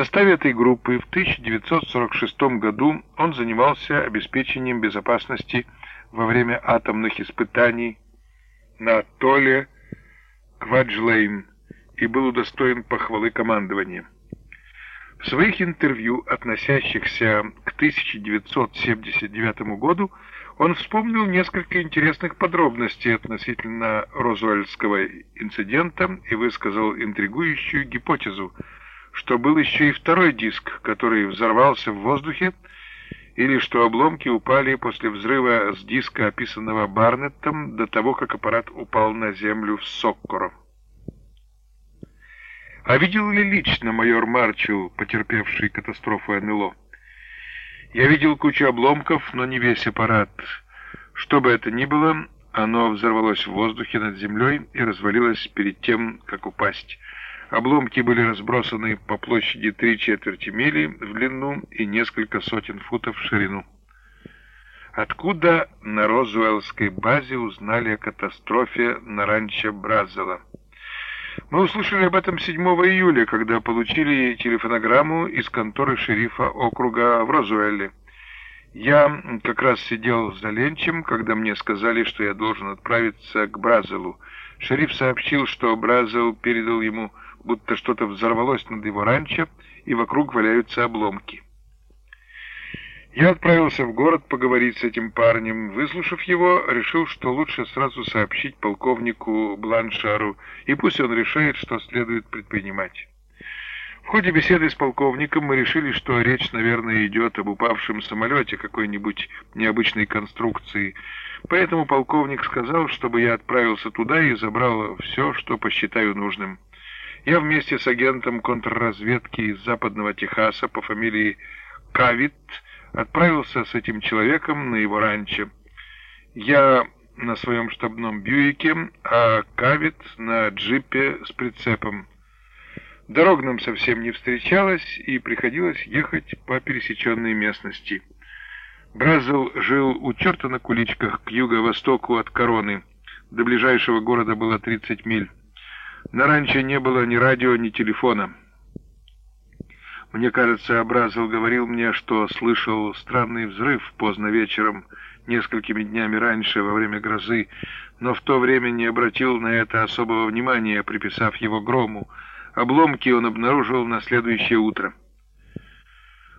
составе этой группы в 1946 году он занимался обеспечением безопасности во время атомных испытаний на атолле Кваджлейн и был удостоен похвалы командования. В своих интервью, относящихся к 1979 году, он вспомнил несколько интересных подробностей относительно Розуэльского инцидента и высказал интригующую гипотезу, что был еще и второй диск, который взорвался в воздухе, или что обломки упали после взрыва с диска, описанного Барнеттом, до того, как аппарат упал на землю в Соккоро. А видел ли лично майор Марчел, потерпевший катастрофу НЛО? Я видел кучу обломков, но не весь аппарат. Что бы это ни было, оно взорвалось в воздухе над землей и развалилось перед тем, как упасть. Обломки были разбросаны по площади три четверти мили в длину и несколько сотен футов в ширину. Откуда на Розуэллской базе узнали о катастрофе на ранчо Бразела? Мы услышали об этом 7 июля, когда получили телефонограмму из конторы шерифа округа в Розуэлле. Я как раз сидел за ленчем, когда мне сказали, что я должен отправиться к Бразелу. Шериф сообщил, что Бразел передал ему, будто что-то взорвалось над его ранчо, и вокруг валяются обломки. Я отправился в город поговорить с этим парнем. Выслушав его, решил, что лучше сразу сообщить полковнику Бланшару, и пусть он решает, что следует предпринимать. В ходе беседы с полковником мы решили, что речь, наверное, идет об упавшем самолете какой-нибудь необычной конструкции. Поэтому полковник сказал, чтобы я отправился туда и забрал все, что посчитаю нужным. Я вместе с агентом контрразведки из западного Техаса по фамилии Кавит отправился с этим человеком на его ранчо. Я на своем штабном Бьюике, а Кавит на джипе с прицепом. Дорог нам совсем не встречалось, и приходилось ехать по пересеченной местности. Бразил жил у черта на куличках к юго-востоку от Короны. До ближайшего города было 30 миль. На ранчо не было ни радио, ни телефона. Мне кажется, Абразов говорил мне, что слышал странный взрыв поздно вечером, несколькими днями раньше, во время грозы, но в то время не обратил на это особого внимания, приписав его грому. Обломки он обнаружил на следующее утро.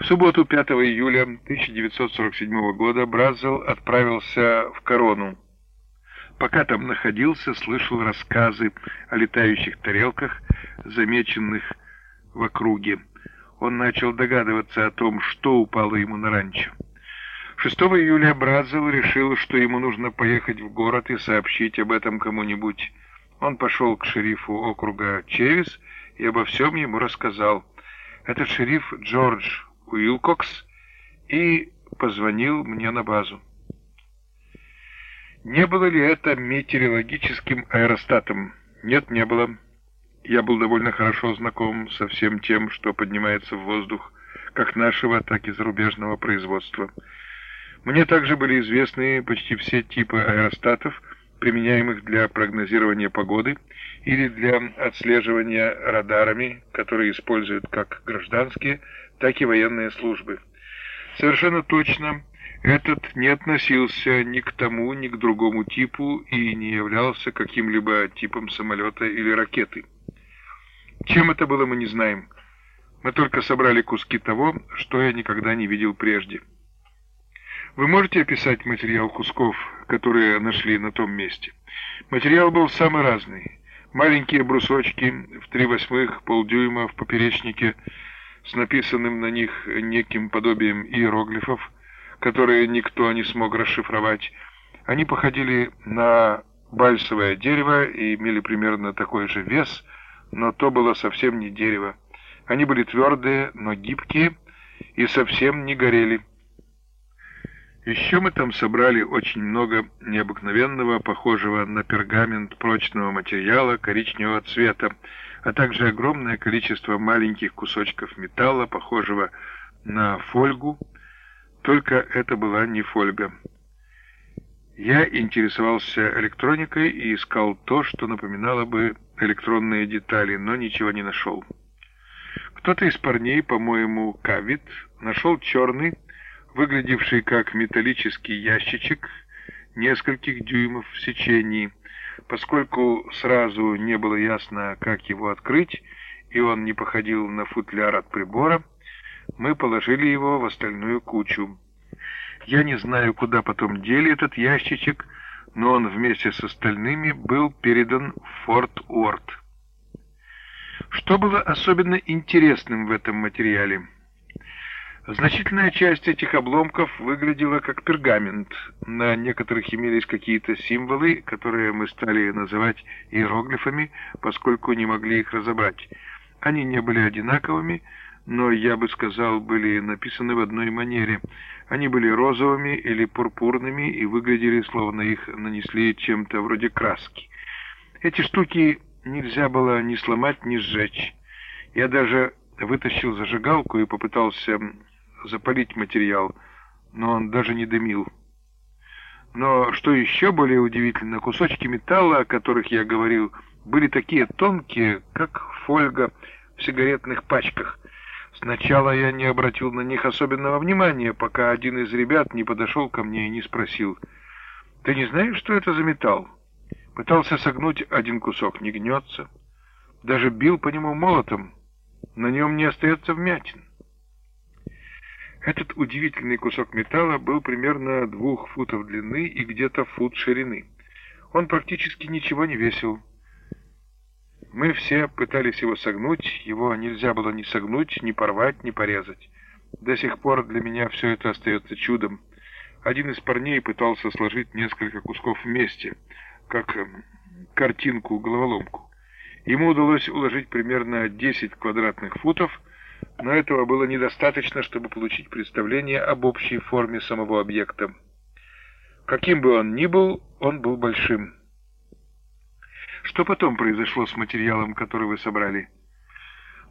В субботу 5 июля 1947 года Бразил отправился в Корону. Пока там находился, слышал рассказы о летающих тарелках, замеченных в округе он начал догадываться о том, что упало ему на ранчо. 6 июля Бразил решил, что ему нужно поехать в город и сообщить об этом кому-нибудь. Он пошел к шерифу округа Чевис и обо всем ему рассказал. Этот шериф Джордж Уилкокс и позвонил мне на базу. Не было ли это метеорологическим аэростатом? Нет, не было. Я был довольно хорошо знаком со всем тем, что поднимается в воздух, как нашего, так и зарубежного производства. Мне также были известны почти все типы аэростатов, применяемых для прогнозирования погоды или для отслеживания радарами, которые используют как гражданские, так и военные службы. Совершенно точно этот не относился ни к тому, ни к другому типу и не являлся каким-либо типом самолета или ракеты. Чем это было, мы не знаем. Мы только собрали куски того, что я никогда не видел прежде. Вы можете описать материал кусков, которые нашли на том месте? Материал был самый разный. Маленькие брусочки в три восьмых полдюйма в поперечнике с написанным на них неким подобием иероглифов, которые никто не смог расшифровать. Они походили на бальсовое дерево и имели примерно такой же вес – но то было совсем не дерево. Они были твердые, но гибкие и совсем не горели. Еще мы там собрали очень много необыкновенного, похожего на пергамент прочного материала коричневого цвета, а также огромное количество маленьких кусочков металла, похожего на фольгу, только это была не фольга. Я интересовался электроникой и искал то, что напоминало бы электронные детали, но ничего не нашел. Кто-то из парней, по-моему, Кавит, нашел черный, выглядевший как металлический ящичек, нескольких дюймов в сечении. Поскольку сразу не было ясно, как его открыть, и он не походил на футляр от прибора, мы положили его в остальную кучу. Я не знаю, куда потом дели этот ящичек, но он вместе с остальными был передан в Форт Уорд. Что было особенно интересным в этом материале? Значительная часть этих обломков выглядела как пергамент. На некоторых имелись какие-то символы, которые мы стали называть иероглифами, поскольку не могли их разобрать. Они не были одинаковыми, но, я бы сказал, были написаны в одной манере. Они были розовыми или пурпурными и выглядели, словно их нанесли чем-то вроде краски. Эти штуки нельзя было ни сломать, ни сжечь. Я даже вытащил зажигалку и попытался запалить материал, но он даже не дымил. Но что еще более удивительно, кусочки металла, о которых я говорил, были такие тонкие, как фольга в сигаретных пачках. Сначала я не обратил на них особенного внимания, пока один из ребят не подошел ко мне и не спросил, «Ты не знаешь, что это за металл?» Пытался согнуть один кусок, не гнется. Даже бил по нему молотом, на нем не остается вмятин. Этот удивительный кусок металла был примерно двух футов длины и где-то фут ширины. Он практически ничего не весил. Мы все пытались его согнуть, его нельзя было ни согнуть, ни порвать, ни порезать. До сих пор для меня все это остается чудом. Один из парней пытался сложить несколько кусков вместе, как эм, картинку-головоломку. Ему удалось уложить примерно 10 квадратных футов, но этого было недостаточно, чтобы получить представление об общей форме самого объекта. Каким бы он ни был, он был большим. Что потом произошло с материалом, который вы собрали?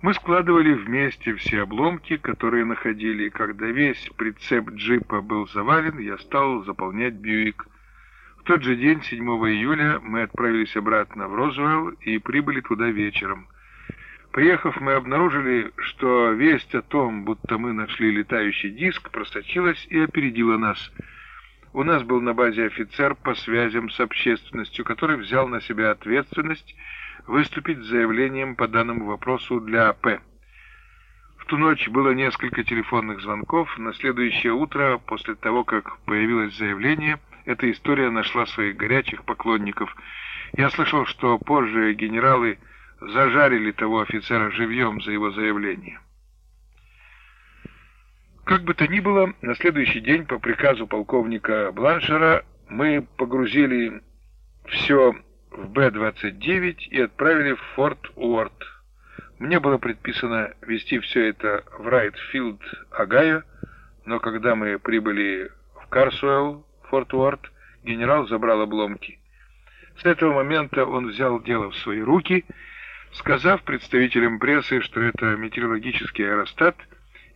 Мы складывали вместе все обломки, которые находили, и когда весь прицеп джипа был завален, я стал заполнять Бьюик. В тот же день, 7 июля, мы отправились обратно в Розуэлл и прибыли туда вечером. Приехав, мы обнаружили, что весть о том, будто мы нашли летающий диск, просочилась и опередила нас — у нас был на базе офицер по связям с общественностью, который взял на себя ответственность выступить с заявлением по данному вопросу для АП. В ту ночь было несколько телефонных звонков. На следующее утро, после того, как появилось заявление, эта история нашла своих горячих поклонников. Я слышал, что позже генералы зажарили того офицера живьем за его заявление. Как бы то ни было, на следующий день по приказу полковника Бланшера мы погрузили все в Б-29 и отправили в Форт Уорд. Мне было предписано вести все это в Райтфилд, Огайо, но когда мы прибыли в Карсуэлл, Форт Уорд, генерал забрал обломки. С этого момента он взял дело в свои руки, сказав представителям прессы, что это метеорологический аэростат —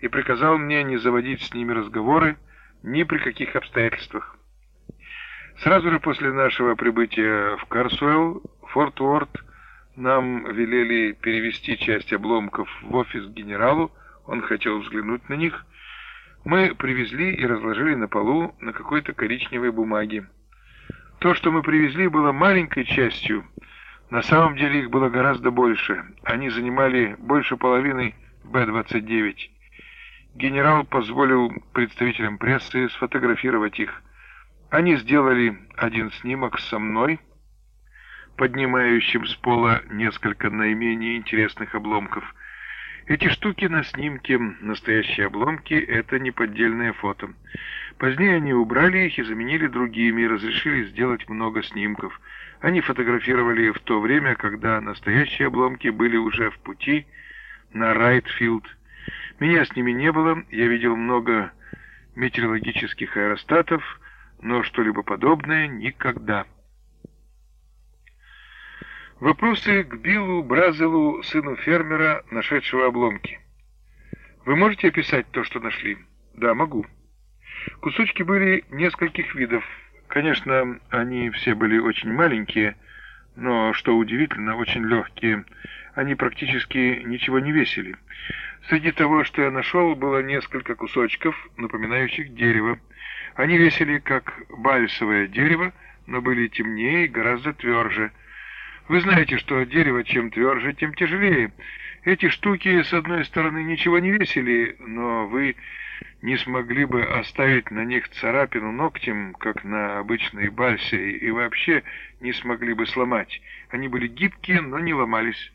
и приказал мне не заводить с ними разговоры ни при каких обстоятельствах. Сразу же после нашего прибытия в Карсуэлл, Форт Уорд, нам велели перевести часть обломков в офис генералу, он хотел взглянуть на них. Мы привезли и разложили на полу на какой-то коричневой бумаге. То, что мы привезли, было маленькой частью. На самом деле их было гораздо больше. Они занимали больше половины Б-29. Генерал позволил представителям прессы сфотографировать их. Они сделали один снимок со мной, поднимающим с пола несколько наименее интересных обломков. Эти штуки на снимке, настоящие обломки, это не поддельное фото. Позднее они убрали их и заменили другими, и разрешили сделать много снимков. Они фотографировали в то время, когда настоящие обломки были уже в пути на Райтфилд, меня с ними не было, я видел много метеорологических аэростатов, но что-либо подобное никогда. Вопросы к Биллу Бразелу, сыну фермера, нашедшего обломки. Вы можете описать то, что нашли? Да, могу. Кусочки были нескольких видов. Конечно, они все были очень маленькие, но, что удивительно, очень легкие. Они практически ничего не весили. Среди того, что я нашел, было несколько кусочков, напоминающих дерево. Они весили как бальсовое дерево, но были темнее и гораздо тверже. Вы знаете, что дерево чем тверже, тем тяжелее. Эти штуки, с одной стороны, ничего не весили, но вы не смогли бы оставить на них царапину ногтем, как на обычной бальсе, и вообще не смогли бы сломать. Они были гибкие, но не ломались.